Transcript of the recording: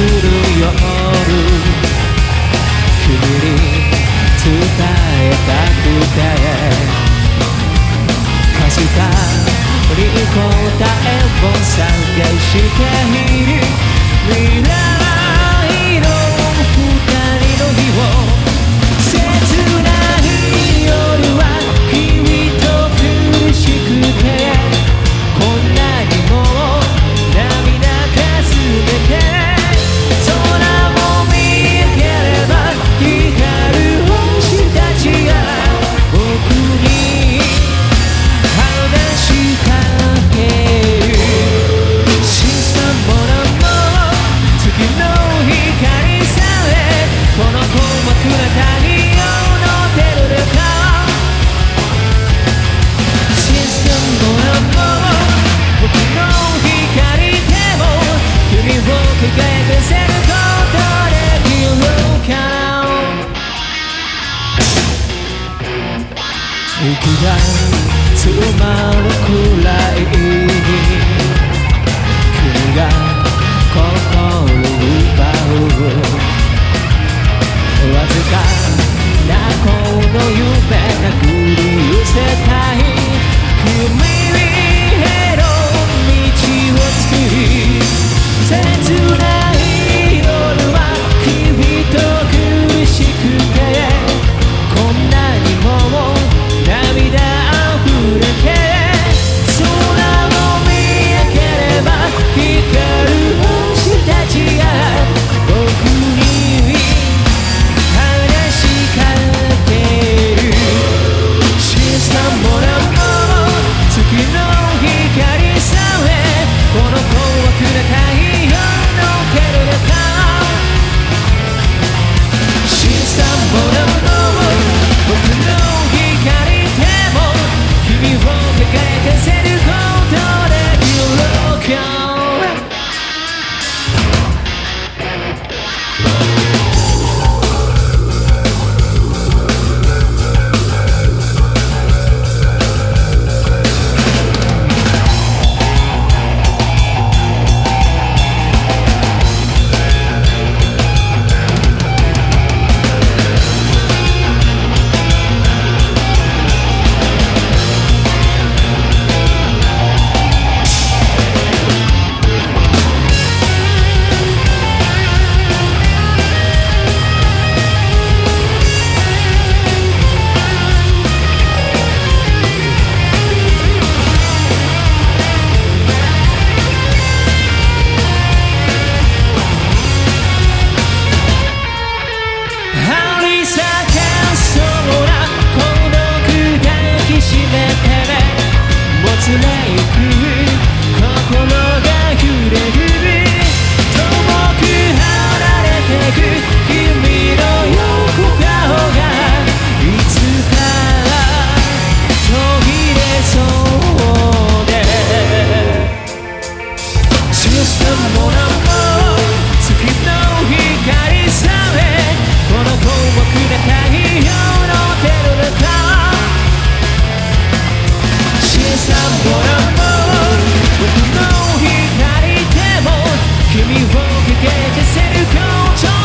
る夜君に伝えたくて貸したリコ答えを探している未来息が詰まるくらいに君が心け消せること